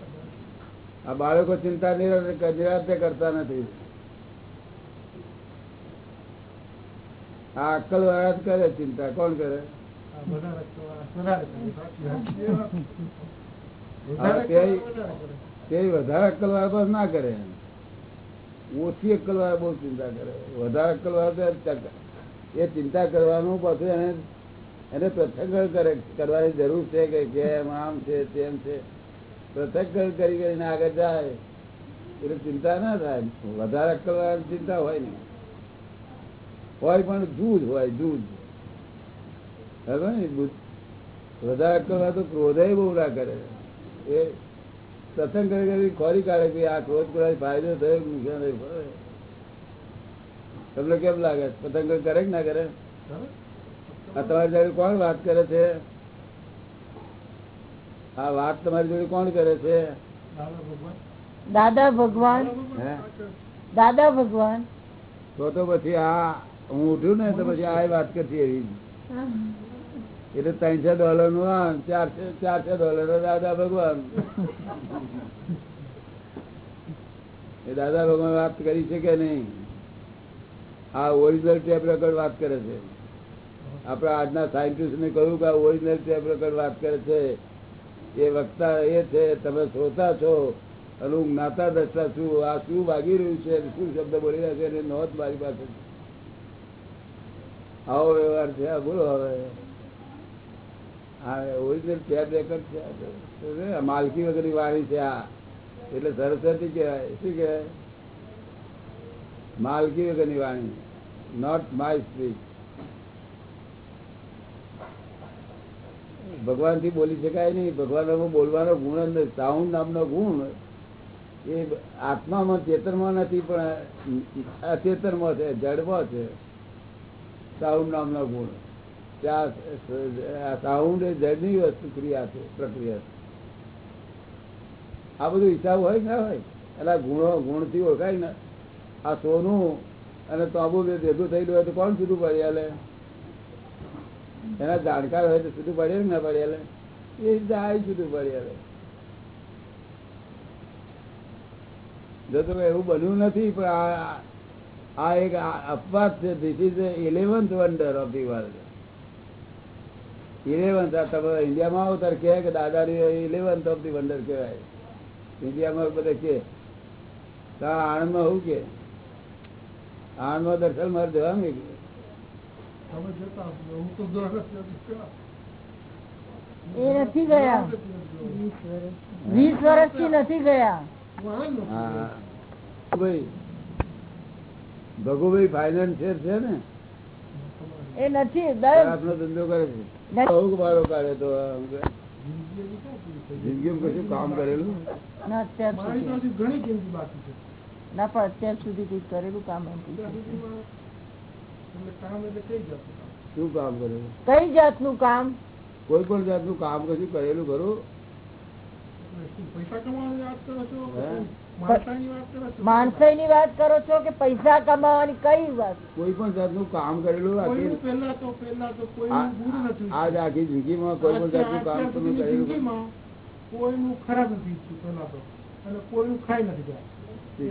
આ બાળકો ચિંતા નિરાતે કરતા નથી. આ અક્કલ વાળા કરે ચિંતા. કોણ કરે? આ તે- વધારે અક્કલ વાળા ના કરે ઓછી અક્કલ વાળા બહુ ચિંતા કરે. વધારે અક્કલ વાળા એ ચિંતા કરવાનું પાછું એને એને પ્રથકરણ કરે, કરવાની જરૂર છે કે કેમ, આમ છે, તેમ છે. પ્રથકરણ કરી કરીને આગળ જાય. એટલે ચિંતા ના થાય. વધારે અક્કલ વાળાની ચિંતા હોય નહીં. હોય પણ જૂજ હોય, જૂજ. ને? વધારે અક્કલ તો ક્રોધય બહુ ના કરે. એ સત્સંગ કરી કરી ખોરી કાઢે કે આ ક્રોધ કરવાથી ફાયદો થયો નુકસાન થયું તમને કેમ લાગે? પતંગ કરે કે ના કરે? આ તમારી જોડે કોણ વાત કરે છે? આ વાત તમારી જોડે કોણ કરે છે? દાદા ભગવાન. દાદા ભગવાન. તો તો પછી આ હું ઉઠ્યું ને તો પછી આ વાત કરતી એવી. એટલે ત્રણસો ડોલરનું આમ, ચારસો ડોલર દાદા ભગવાન. એ દાદા ભગવાન વાત કરી છે કે નહીં? આ ઓરિજિનલ ટેપ રેકોર્ડ વાત કરે છે. આપણે આજના સાયન્ટિસ્ટ ને કહ્યું કે ઓરિજિનલ ટેપ રેકોર્ડ વાત કરે છે. એ વક્તા એ છે, તમે શ્રોતા છો અને હું જ્ઞાતા દસતા છું. આ શું વાગી રહ્યું છે? શું શબ્દ બોલી રહ્યા છે? એની નોંધ મારી પાસે. આવો વ્યવહાર છે. આ બોલો હવે. ઓરિજિનલ ટેપ રેકર્ડ છે. માલકી વગરની વાણી છે આ. એટલે સરસ્વતી કહેવાય. શું કહેવાય? માલકી વગરની વાણી. નોટ માય સ્પીચ ભગવાનથી બોલી શકાય નહીં. ભગવાન બોલવાનો ગુણ જ સાઉન્ડ નામનો ગુણ એ આત્મામાં, ચેતનમાં નથી, પણ અચેતનમાં છે, જડમાં છે. સાઉન્ડ નામનો ગુણ. સાઉન્ડ એ જડની વસ્તુ ક્રિયા છે, પ્રક્રિયા છે. આ બધું હિસાબ હોય ના હોય? એટલે ગુણો, ગુણથી ઓળખાય ને. આ સોનું અને તાંબુ ભેગું થયેલું હોય તો કોણ છૂટું પડે લે એના જાણકાર હોય તો છૂટું પડે ને પડી લે એ જાય છૂટું પડે લે જો તો એવું બન્યું નથી, પણ આ એક અપવાદ છે. This is eleventh wonder of the world eleventh આ તમે ઇન્ડિયામાં આવો ત્યારે કહે કે દાદાની ઇલેવન્થ ઓફ ધી વંડર કહેવાય. ઇન્ડિયામાં બધા કે. આણંદમાં શું કે? આણંદમાં દર્શન મારે જવા. હું. એ નથી ગયા. વીસ નથી ગયા. હું નો હા. ભાઈ ભગુભાઈ ફાઇનાન્સિયર છે ને? એ નથી આપનો ધંધો કરે છે. બહુ કાઢે તો? જિંદગીમાં કશું કામ કરેલું ના અત્યાર સુધી. ઘણી જિંદગી બાકી છે. ના પણ અત્યાર સુધી કઈ કરેલું કામ જતું શું કામ કરેલું? કઈ જાતનું કામ? કોઈ પણ જાતનું કામ કશું કરેલું ખરું. માણસાઈ ની વાત કરો છો કે પૈસા કમાવાની કઈ વાત? કોઈ પણ જાતનું કામ કરેલું આજ આખી જિંદગીમાં કોઈ પણ જાતનું કામ તમે કરેલું જિંદગીમાં કોઈનું ખરાબ નથી પહેલા તો. અને કોઈનું ખાઈ નથી.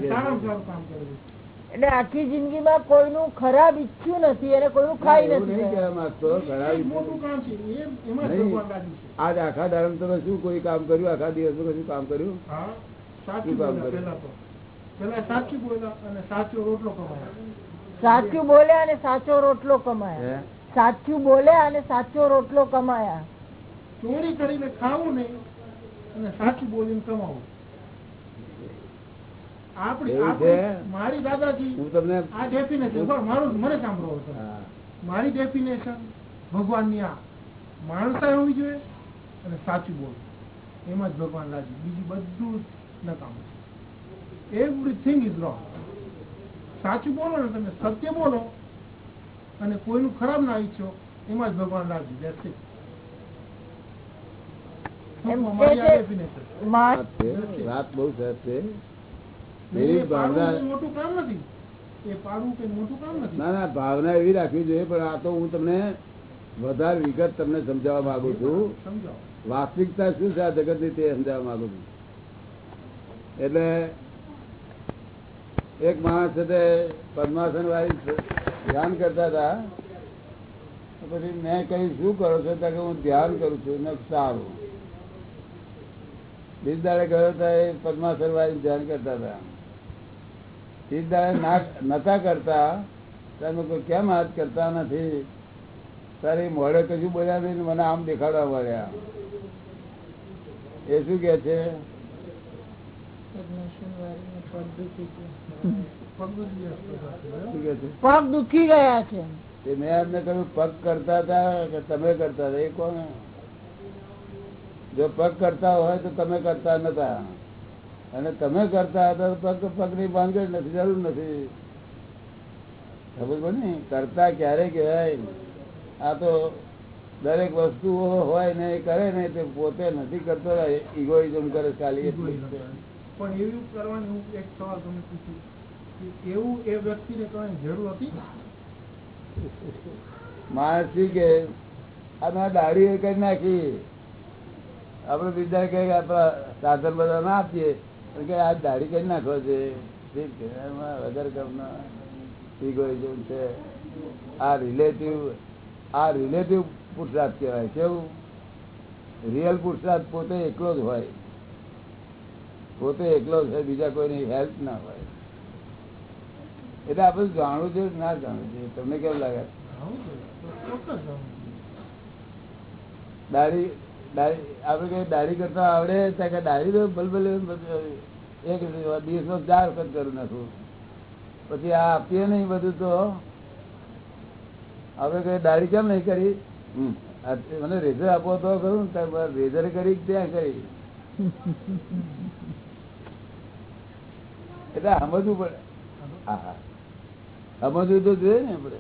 સારામાં સારું કામ કરેલું એટલે આખી જિંદગીમાં કોઈનું ખરાબ ઈચ્છ્યું નથી અને કોઈનું ખાઈ નથી આજ આખા દાડમ તમે શું કોઈ કામ કર્યું? આખા દિવસ કશું કામ કર્યું? સાચું શું કામ બોલ્યા કર્યું? પહેલા તો. પહેલા સાચું બોલ્યા અને સાચો રોટલો કમાયા. સાચું બોલ્યા અને સાચો રોટલો કમાયા. સાચું બોલ્યા અને સાચો રોટલો કમાયા. ચોરી કરીને ખાવું નહીં અને સાચું બોલીને કમાવું આપણી એવું આપણી- છે? મારી દાદાજી હું તમને આ ડેફિનેશન મારું મને સાંભળો મારી ડેફિનેશન ભગવાનની આ માણસાઈ હોવી જોઈએ અને સાચું બોલવું. એમાં જ ભગવાન રાજી. બીજું બધું જ નકામું છે. એવરીથિંગ ઇઝ રોંગ સાચું બોલો ને તમે સત્ય બોલો અને કોઈનું ખરાબ ના ઈચ્છો એમાં જ ભગવાન રાજી. Definition. મા- વાત બહુ સરસ છે. ભાવના એવી રાખવી જોઈએ પણ આ તો હું તમને વધારે વિગત તમને સમજાવવા માંગુ છું. વાસ્તવિકતા શું છે આ જગતની તે સમજાવવા માંગુ છું. એટલે એક માણસ છે તે પદ્માસન વાળી ધ્યાન કરતા હતા. પછી મેં કહ્યું શું કરો છો? ત્યાં કે હું ધ્યાન કરું છું ને સારું. બીજ દાડે ગયો હતા એ પદ્માસન વાળી ધ્યાન કરતા હતા. નતા કરતા તમે કોઈ કેમ હાથ કરતા નથી? તારી મોડે કજુ બોલ્યા નહીં મને આમ દેખાડવા મળ્યા. એ શું કે છે? પગ દુખી ગયા છે. તે મેં એમને કહ્યું પગ કરતા હતા કે તમે કરતા હતા? એ કોણ? જો પગ કરતા હોય તો તમે કરતા નતા. અને તમે કરતા હતા પગ પગની ભાનગડ નથી જરૂર નથી. ખબર પડે કરતા ક્યારે કહેવાય? આ તો દરેક વસ્તુ હોય ને એ કરે ને તે પોતે નથી કરતો ઇગોઇઝમ કરે ખાલી. પણ એવું કરવાની હું એક સવાલ તમને પૂછું. એવું એ વ્યક્તિને કરવાની જરૂર હતી? માણસ કે અમે દાઢી કરી નાખી આપડે બીજા કે આપડા સાધન બધા ના આપીએ. કે આ દાઢી કરી નાખો છે. છે વગર કામના ઇગોઇઝમ છે. આ રિલેટિવ આ રિલેટિવ પુરુષાર્થ કહેવાય. કેવું? રિયલ પુરુષાર્થ પોતે એકલો જ હોય. પોતે એકલો જ હોય બીજા કોઈની હેલ્પ ના હોય. એટલે આપણે જાણવું જોઈએ ના જાણવું જોઈએ તમને કેવું લાગે? છે. દાઢી આપણે કઈ દાઢી કરતા આવડે ત્યાં દાઢી તો બલબલ એક દિવસમાં ચાર વખત કરું નાખું. પછી આ આપીએ નહીં બધું તો આપડે કઈ દાઢી કેમ નહીં કરી? મને રેઝર આપો તો કરું રેઝર કરી ત્યાં કરી? એટલે સમજવું પડે. હા હા. સમજવું તો જોઈએ ને આપણે.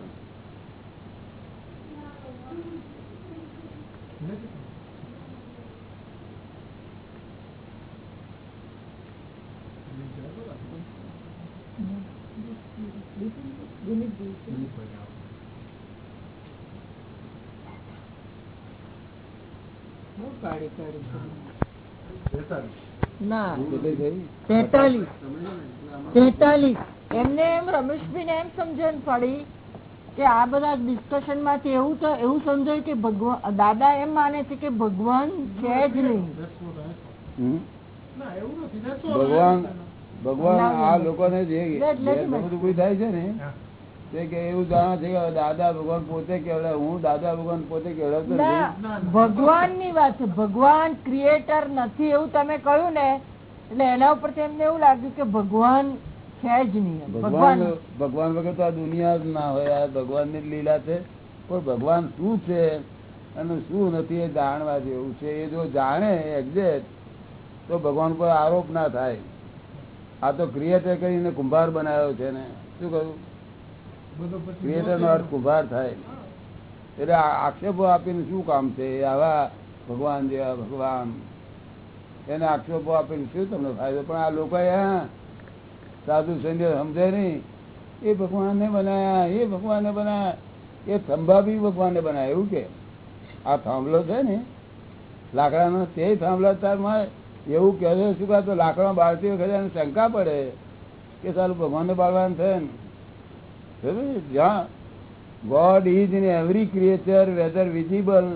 ના. તેતાલીસ તેતાલીસ એમને એમ રમેશભાઈ ને એમ સમજણ પડી કે આ બધા ડિસ્કશનમાંથી એવું તો એવું સમજાયું કે ભગવાન દાદા એમ માને છે કે ભગવાન છે જ નહીં. ભગવાન ભગવાન આ ના. લોકોને જે થાય છે ને તે કે એવું જાણે છે કે દાદા ભગવાન પોતે કેવડાવે હું દાદા ભગવાન પોતે કેવડાવતો ભગવાનની વાત છે. ભગવાન ક્રિએટર નથી એવું તમે કહ્યું ને એટલે એના ઉપર એમને એવું લાગ્યું કે ભગવાન છે જ નહીં. ભગવાન ભગવાન વગર તો આ દુનિયા જ ના હોય. આ ભગવાનની લીલા છે. પણ ભગવાન શું છે અને શું નથી એ જાણવા જેવું છે. એ જો જાણે એક્ઝેક્ટ તો ભગવાન પર આરોપ ના થાય. આ તો ક્રિએટર કરીને કુંભાર બનાવ્યો છે ને. શું કહ્યું? ક્રિએટર નો અર્થ કુંભાર થાય. એટલે આક્ષેપો આપીને શું કામ છે? આવા ભગવાન જેવા ભગવાન. એને આક્ષેપો આપીને શું તમને ફાયદો? પણ આ લોકો સાધુ સંજય સમજે નહીં. એ ભગવાનને બનાયા એ ભગવાનને બનાયા. એ સંભાવી ભગવાનને બનાયા એવું કે? આ થાંભલો છે ને લાકડાનો તે થાંભલા તારમાં એવું કહે છે શું કહે તો લાકડા બાળતી વખતે શંકા પડે કે સારું ભગવાનને બાળવાનું છે ને. સમજ્યું ને? જ્યાં God is in every creature, whether visible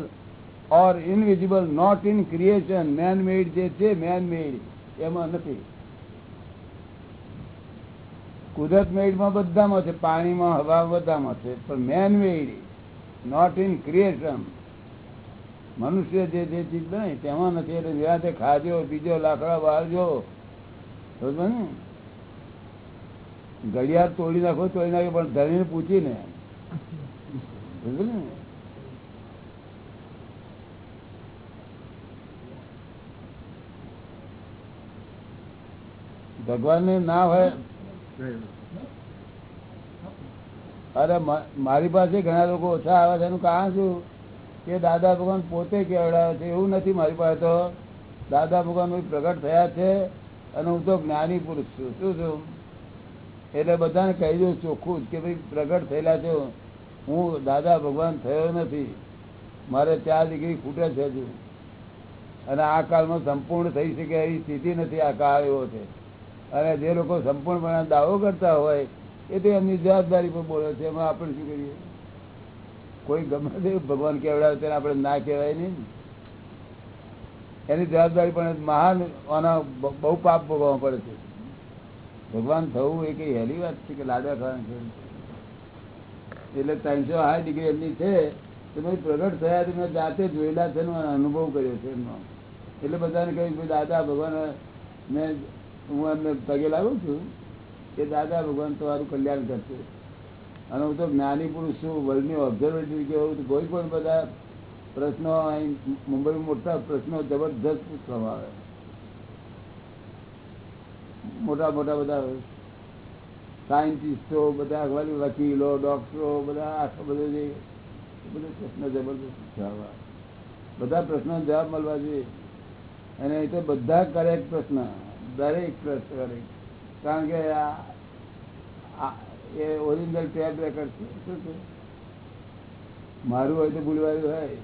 or invisible, not in creation. Man-made જે છે મેન મેડ એમાં નથી. કુદરત મેડમાં બધામાં છે પાણીમાં હવા બધામાં છે પણ man made not in creation મનુષ્ય જે જે ચીજ બને તેમાં નથી. એટલે નિરાતે ખાજો બીજો લાકડા બાળજો સમજો ને? ઘડિયાળ તોડી નાખો તોડી નાખે પણ ધણીને પૂછીને. ને? ભગવાન ના હોય. અરે મારી પાસે ઘણા લોકો ઓછા આવે છે. એનું કારણ શું? કે દાદા ભગવાન પોતે કેવડાવે છે? એવું નથી મારી પાસે તો. દાદા ભગવાન પ્રગટ થયા છે અને હું તો જ્ઞાની પુરુષ છું. શું છું એટલે બધાને કહી દઉં ચોખ્ખું કે ભાઈ પ્રગટ થયેલા છે. હું દાદા ભગવાન થયો નથી. મારે ચાર ડિગ્રી ખૂટે છે અને આ કાળમાં સંપૂર્ણ થઈ શકે એવી સ્થિતિ નથી આ કાળ એવો છે. અને જે લોકો સંપૂર્ણપણે દાવો કરતા હોય, એ તો એમની જવાબદારી પર બોલે છે. એમાં આપણે શું કરીએ? કોઈ ગમે તે ભગવાન કેવડાવે તેને આપણે ના કહેવાય નહીં એની જવાબદારી પણ મહાન, આના બહુ પાપ ભોગવવા પડે છે. ભગવાન થવું એ કઈ હેલી વાત છે કે લાડવા ખાવાનું છે? એટલે ત્રણસો સાઠ ડિગ્રી એમની છે, તો ભાઈ પ્રગટ થયા તો મેં જાતે જોયેલા છે અનુભવ કર્યો છે એમનો. એટલે બધાને કહ્યું કે દાદા ભગવાન, મેં, હું એમને પગે લાગુ છું કે દાદા ભગવાન તમારું કલ્યાણ કરશે. અને હું તો જ્ઞાની પુરુષ છું, વર્લ્ડની ઓબ્ઝર્વેટરી કે હું કોઈ પણ બધા પ્રશ્નો અહીં મુંબઈમાં મોટા પ્રશ્નો જબરદસ્ત પૂછવામાં આવે મોટા મોટા બધા સાયન્ટિસ્ટો, બધા વકીલો, ડોક્ટરો, બધા આખો બધો જે, બધો પ્રશ્ન જબરદસ્ત બધા પ્રશ્નો જવાબ મળવા જોઈએ. અને એ તો બધા કરેક્ટ પ્રશ્ન, દરેક પ્રશ્ન કરેક્ટ કારણ કે આ- એ ઓરિજિનલ ટેપ રેકર્ડ છે. શું છે? મારું હોય તો ભૂલવાયું હોય.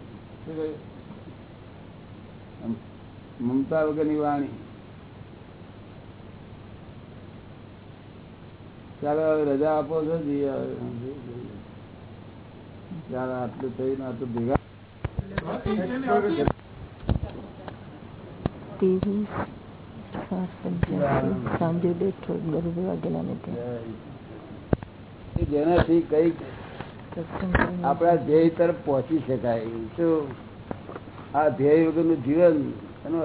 મમતા વગરની વાણી. ચાલો હવે રજા આપો છો ચાલો આટલું થઈને આટલું ભેગા. ધ્યેય તરફ પહોંચી શકાય. શું આ ધ્યેય વગરનું જીવન એનો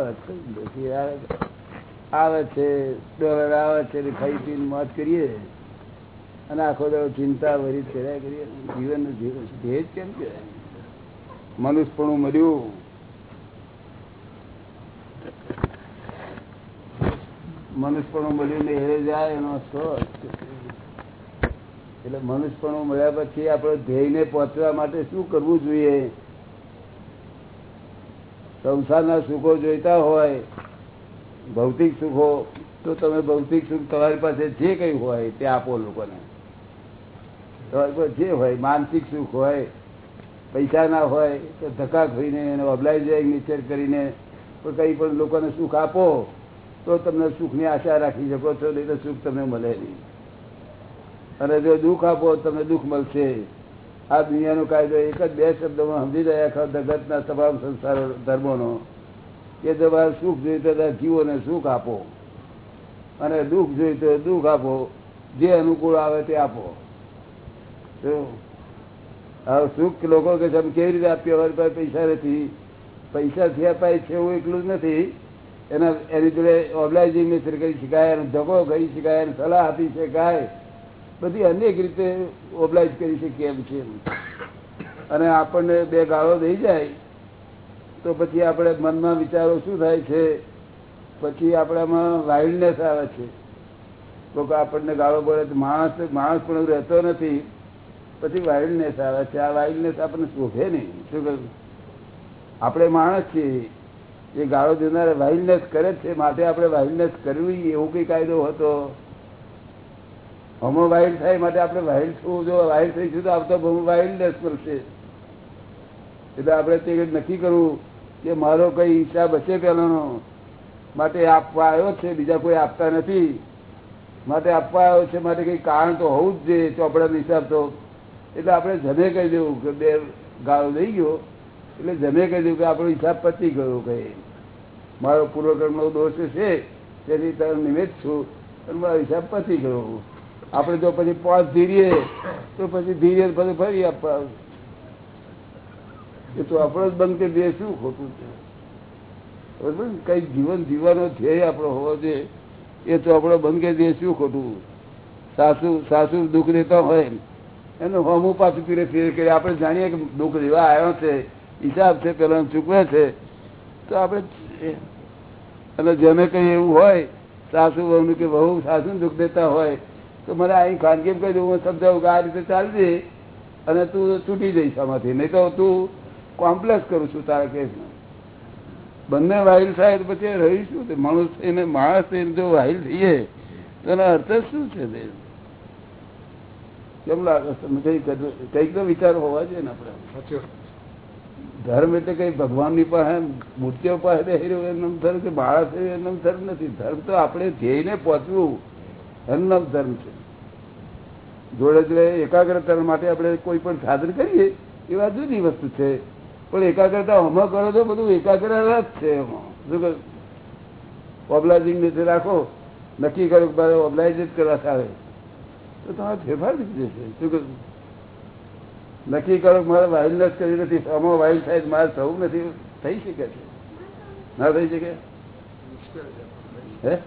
આવે છે, ડોલર આવે છે ખાઈ પીને મોજ કરીએ. અને આખો દાડો ચિંતા વરી કર્યા કરીએ જીવન ધ્યેય જ કેમ કહેવાય? મનુષ્યપણું મર્યું મનુષ્યપણું મળ્યું ને હેરે જાય એનો સ્વર્થ એટલે મનુષ્યપણું મળ્યા પછી આપણે ધ્યેયને પહોંચવા માટે શું કરવું જોઈએ? સંસારના સુખો જોઈતા હોય, ભૌતિક સુખો, તો તમે ભૌતિક સુખ તમારી પાસે જે કઈ હોય તે આપો લોકોને. જે હોય, માનસિક સુખ હોય, પૈસા ના હોય, તો ધક્કા ખાઈને એને ઓબ્લાઇઝ નીચર કરીને. કંઈ પણ લોકોને સુખ આપો, તો તમને સુખની આશા રાખી શકો છો, નહીં તો સુખ તમને મળે નહીં. અને જો દુઃખ આપો તમને દુઃખ મળશે. આ દુનિયાનો કાયદો એક જ બે શબ્દોમાં સમજી રહ્યા આખા જગતના તમામ સંસારો, ધર્મોનો. કે તમારે સુખ જોઈતો તો જીવોને સુખ આપો. અને દુઃખ જોઈતો તો દુઃખ આપો. જે અનુકૂળ આવે તે આપો. હવે સુખ લોકો કે તમે કેવી રીતે આપીએ? અમારી પાસે પૈસા નથી. પૈસાથી અપાય છે, એવું એટલું જ નથી. એના એની જોડે ઓબ્લાઇઝિંગ કરી શકાય, અને ધગો કરી શકાય, અને સલાહ આપી શકાય. બધી અનેક રીતે ઓબ્લાઇઝ કરી શકીએ એમ છે અને આપણને બે ગાળો દઈ જાય, તો પછી આપણે મનમાં વિચારો શું થાય છે? પછી આપણામાં વાઇલ્ડનેસ આવે છે. લોકો આપણને ગાળો બોલે માણસ માણસ પણ રહેતો નથી. પછી વાઇલ્ડનેસ આવે છે. આ વાઇલ્ડનેસ આપણને શોભે નહીં. શું કહ્યું? આપણે માણસ છીએ. એ ગાળો દેનાર વાઇલ્ડનેસ કરે છે માટે આપણે વાઇલ્ડનેસ કરવી, એવું કઈ કાયદો હતો? હમો વાઇલ્ડ થાય માટે આપણે વાઇલ્ડ થવું જો વાઇલ્ડ થઈશું તો આવતો બહુ વાઇલ્ડનેસ મળશે. એટલે આપણે તે નક્કી કરવું કે મારો કઈ હિસાબ હશે પેલાનો માટે આપવા આવ્યો છે, બીજા કોઈ આપતા નથી. માટે આપવા આવ્યો છે, માટે કઈ કારણ તો હોવું જ જોઈએ ચોપડાનો હિસાબ તો. એટલે આપણે જમે કહી દેવું કે બે ગાળો લઈ ગયો, એટલે જમે કહી દેવું કે આપણો હિસાબ પતી ગયો કઈ મારો પૂર્વકર્મનો દોષ છે, તેથી તમે નિમિત્ત છું અને મારો હિસાબ પતી ગયો. આપણે જો પછી પાંચ ધીરીએ, તો પછી ધીરે બધું ફરી આપવા એ તો આપણો જ બંધ કરી દે, શું ખોટું છે? બરાબર? કઈ જીવન જીવવાનો ધ્યેય આપણો હોવો જોઈએ એ તો આપણો બંધ કરી દે, શું ખોટું? સાસુ સાસુ દુઃખ દેતા હોય એનું હોમું પાછું પીરે ફેર કરી આપણે જાણીએ કે દુઃખ દેવા આવ્યો છે હિસાબ છે પેલો ચૂકવે છે. તો આપણે અને જેને કંઈ એવું હોય, સાસુ વહુનું કે વહુ સાસુ દુઃખ દેતા હોય, તો મને અહીં ખાનગી કહી દઉં, હું સમજાવું કે આ રીતે ચાલજે અને તું છૂટી જઈશ આમાંથી. નહીં તો તું કોમ્પ્લેક્સ કરું છું તારા કેસમાં બંને વાહિલ થાય પછી રહીશું માણસ એને માણસ થઈને જો વાહિલ થઈએ, તો એનો અર્થ શું છે? તે કેમ લાગે તમે કઈ કંઈક તો વિચાર હોવા જોઈએ ને આપણે. ધર્મ એટલે કઈ ભગવાનની પાસે મૂર્તિઓ પાસે બેસી રહ્યો ધર્મ કે માણસ એનું ધર્મ નથી. ધર્મ તો આપણે ધ્યેયને પહોંચવું એનું ધર્મ છે. જોડે જોડે એકાગ્રતા માટે આપણે કોઈ પણ સાધન કરીએ એ વાત જુદી વસ્તુ છે. પણ એકાગ્રતા હમણાં કરો તો બધું એકાગ્ર જ છે એમાં. ઓબ્લાઇઝિંગ રાખો નક્કી કરો ઓબ્લાઇઝ જ કરવા આવે તો તમારે ફેરફાર થઈ જશે શું કહ્યું નક્કી કરો મારે વાઇલ્ડનેસ કરી નથી. આમાં વાઇલ્ડ થાય મારે થવું નથી. થઈ શકે છે. ના થઈ શકે? હે?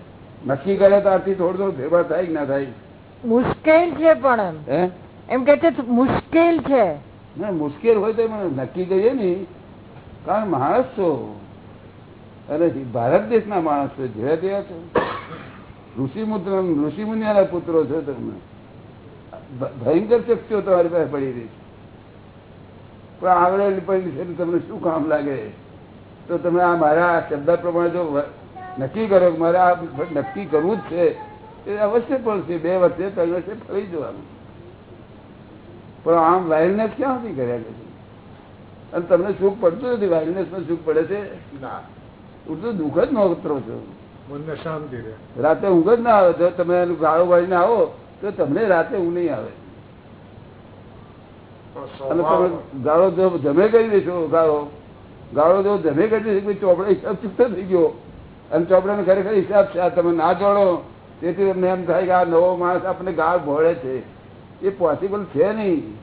નક્કી કરે તો આથી થોડો થોડું ફેરફાર થાય કે ના થાય? મુશ્કેલ છે પણ એમ. એમ કે છે મુશ્કેલ છે. ના મુશ્કેલ હોય તો નક્કી કરીએ ને કારણ માણસ છો. અને ભારત દેશના માણસ છો. જેવા તેવા છો. ઋષિ મુદ્ર ઋષિ મુનિયાના પુત્રો છો તમે. ભયંકર શક્તિઓ તમારી પાસે પડી રહી છે. પણ આવડેલી પડી છે તમને શું કામ લાગે? તો તમે આ મારા શબ્દ પ્રમાણે જો નક્કી કરો મારે આ નક્કી કરવું જ છે એ અવશ્ય પડશે. બે વર્ષે ત્રણ વર્ષે ફરી જવાનું. પણ આમ વાયરનેસ ક્યાંથી કર્યા છે? અને તમને સુખ પડતું નથી? વાયરનેસમાં સુખ પડે છે? હું તો દુઃખ જ નોતરો છો. રાતે ઊંઘ જ ના આવે. જો તમે ગાળો વાળીને આવો તો તમને રાતે ઊંઘ નહીં આવે. અને તમે ગાળો જો જમે કરી દેશો ગાળો. ગાળો જો જમે કરી દેશો કોઈ ચોપડો હિસાબ ચૂકતો થઈ ગયો. અને ચોપડાનો ખરેખર હિસાબ છે તમે ના જોડો તેથી તમને એમ થાય કે આ નવો માણસ આપણને ગાળ ભોળે છે. એ પોસિબલ છે નહીં.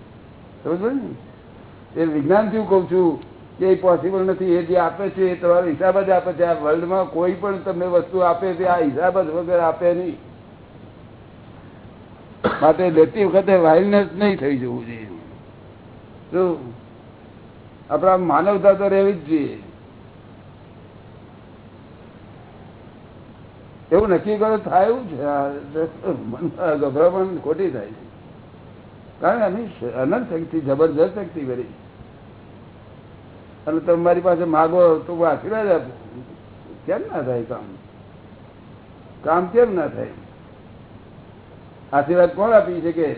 સમજ ને? એ વિજ્ઞાનથી હું કહું છું કે એ પોસિબલ નથી. એ જે આપે છે એ તમારો હિસાબ જ આપે છે. આ વર્લ્ડમાં કોઈ પણ તમને વસ્તુ આપે તે આ હિસાબ જ વગર આપે નહીં. માટે લેતી વખતે વાયલનેસ નહીં થઈ જવું જોઈએ. આપણા માનવતા તો રહેવી જ જોઈએ. એવું નક્કી કરો, થાય એવું છે. ગભરામણ ખોટી થાય છે. કારણ આની અનંત શક્તિ, જબરજસ્ત શક્તિ કરી અને તમે મારી પાસે માગો તો હું આશીર્વાદ આપું. કેમ ના થાય કામ? કામ કેમ ના થાય? આશીર્વાદ કોણ આપી શકે?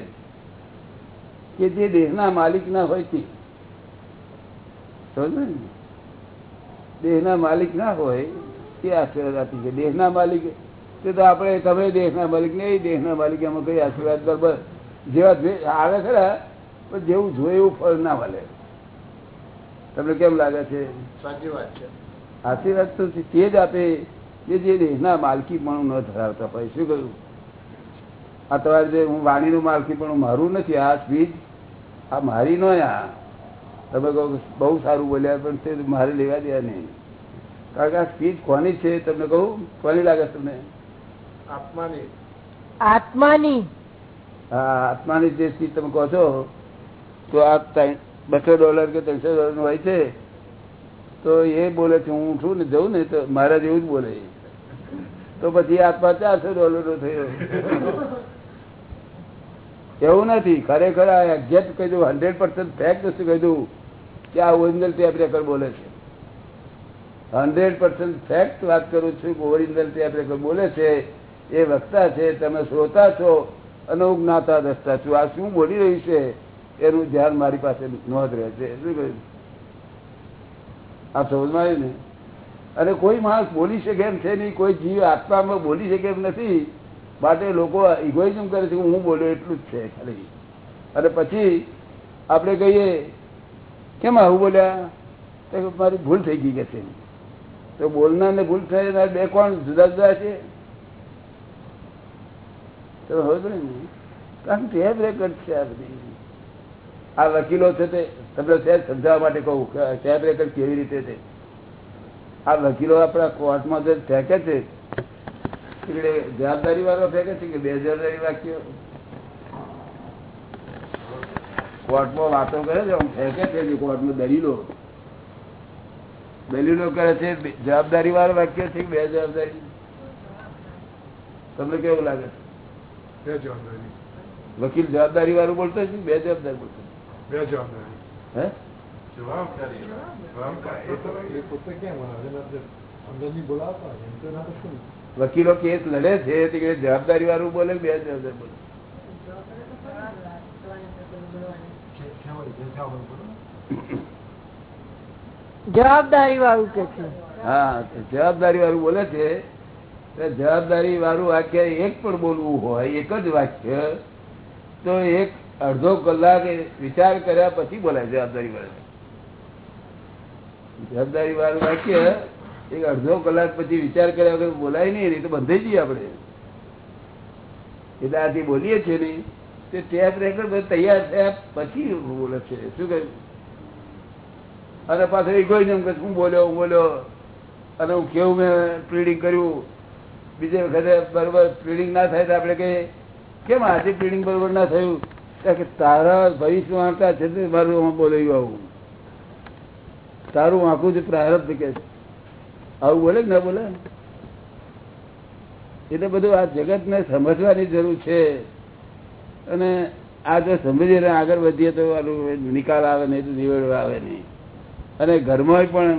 કે જે દેહના માલિક ના હોય તે. સમજો ને? દેહના માલિક ના હોય તે આશીર્વાદ આપી શકે. દેહના માલિક તે તો આપણે તમે દેહના માલિક ને દેહના માલિક એમાં કઈ આશીર્વાદ બરાબર જેવા આવે ખરા પણ જેવું જોઈએ એવું ફળ ના મળે. તમને કેમ લાગે છે? સાચી વાત છે. આશીર્વાદ તો તે જ આપે કે જે દેહના માલકી પણ ન ધરાવતા હોય. શું કહ્યું? આ તમારે જે હું વાણીનું માલકી પણ મારું નથી આ સ્પીચ આ મારી નો આ. તમે કહો બહુ સારું બોલ્યા પણ તે મારે લેવા દેવા નહીં. કારણ કે આ સ્પીચ કોની છે તમને કહું? કોની લાગે છે તમને? આત્માની. આત્માની. હા આત્માની જે સ્પીચ તમે કહો છો તો આ ત્રણ- બસો ડોલર કે ત્રણસો ડોલરનું હોય છે તો એ બોલે છે હું ઉઠું ને જઉં ને તો મારા જેવું જ બોલે. તો પછી આત્મા ચારસો ડોલર નો થયો. એવું નથી. ખરેખર આ એક્ઝેક્ટ કહી હંડ્રેડ પર્સન્ટ ફેક્ટ શું કહી કે આ ઓરિજિનલ ટેપ રેકર્ડ બોલે છે. હંડ્રેડ પર્સન્ટ ફેક્ટ વાત કરું છું કે ઓરિજિનલ ટેપ રેકર્ડ બોલે છે, એ વક્તા છે, તમે શ્રોતા છો અને હું જ્ઞાતા દસતા છું. આ શું બોલી રહ્યું છે? એનું ધ્યાન મારી પાસે નોંધ રહે છે. શું કહ્યું? આ સમજમાં આવ્યું ને? અને કોઈ માણસ બોલી શકે એમ છે નહીં, કોઈ જીવ આત્મામાં બોલી શકે એમ નથી. માટે લોકો ઇગોઇઝમ કરે છે કે હું બોલ્યો એટલું જ છે, ખાલી. અને પછી આપણે કહીએ, કેમ આવું બોલ્યા? મારી ભૂલ થઈ ગઈ કે છે. તો બોલનાર ને ભૂલ થઈ બે કોણ જુદા જુદા છે? તો હવે ને છે આ બધી. આ વકીલો છે તે, તમને સહેજ સમજાવવા માટે કહું ટેપ રેકર્ડ કેવી રીતે છે? આ વકીલો આપણા કોર્ટમાં જે ફેંકે છે જવાબદારી વાળો ફેંકે છે કે બે જવાબદારી વાક્યો? કોર્ટમાં વાતો કરે છે ફેંકે છે કોર્ટમાં દલીલો. દલીલો કરે છે જવાબદારી વાળો વાક્ય છે બે જવાબદારી તમને કેવું લાગે છે? બે જવાબદારી વકીલ જવાબદારી વાળું બોલતો છે બે જવાબદારી બોલતો બે જવાબદારી હે? જવાબદારી. એ પોતે કેમ અંદરની બોલાવતા એમ તો ના તો શું? વકીલો કેસ લડે છે તે જવાબદારી વાળું બોલે બે જવાબદાર બોલે. જવાબદારી વાળું કે છે? હા જવાબદારી વાળું બોલે છે જવાબદારી વાળું વાક્ય એક પણ બોલવું હોય એક જ વાક્ય તો એક અડધો કલાક વિચાર કર્યા પછી બોલાય જવાબદારી વાળું જવાબદારી વાળું વાક્ય એક અડધો કલાક પછી વિચાર કર્યા વગર બોલાય નહીં તો બંધાઈ જઈએ આપણે. એટલે આથી બોલીએ છીએ ને તે ટેપ રેકોર્ડ બધું તૈયાર થયા પછી બોલે છે. શું કહ્યું અને પાછળ ઇગોઇઝમ કે હું બોલ્યો હું બોલ્યો. અને હું કેવું મેં પ્રિડિંગ કર્યું? બીજે વખતે બરોબર પ્રિડિંગ ના થાય તો આપણે કહીએ, કેમ આજે પ્રિડિંગ બરોબર ના થયું? કારણ કે, તારા ભવિષ્ય વાંચતા છે મારું બોલાયું આવું. તારું આખું છે પ્રારબ્ધ કે છે. આવું બોલે ના બોલે? એટલે બધું આ જગત ને સમજવાની જરૂર છે. અને આ જો સમજીને આગળ વધીએ તો નિકાલ આવે નહીં તો આવે નહીં. અને ઘરમાં પણ